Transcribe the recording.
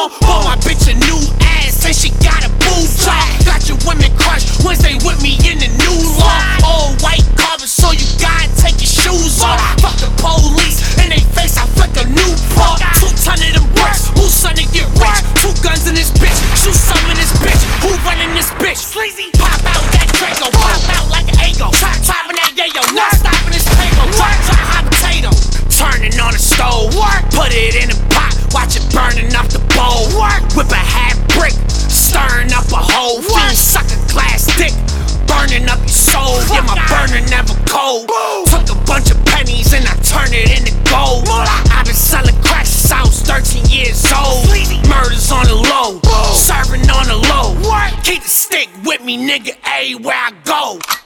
on. Oh, my bitch a new ass and she got a boob job. Got your women crushed once they with me in the new law. All white carpet, so you gotta take your shoes off. Fuck the police in they face, I flick a new paw. Two ton of them bricks, who's son to get rich? Two guns in this bitch, shoot some in this bitch. Who running this bitch? Sleazy. Pop out that Draco, pop out like an ego. Top topping that yayo, not stopping this paper. Drop, drop hot potato, turning on the stove. Put it in the Watch it burning up the bowl. Whip a half brick. Stirring up a whole fiend. Suck a glass dick. Burning up your soul. Yeah, my burner never cold. Took a bunch of pennies and I turned it into gold. I've been selling crack since I was 13 years old. Murders on the low. Serving on the low. Work. Keep the stick with me, nigga, everywhere I go.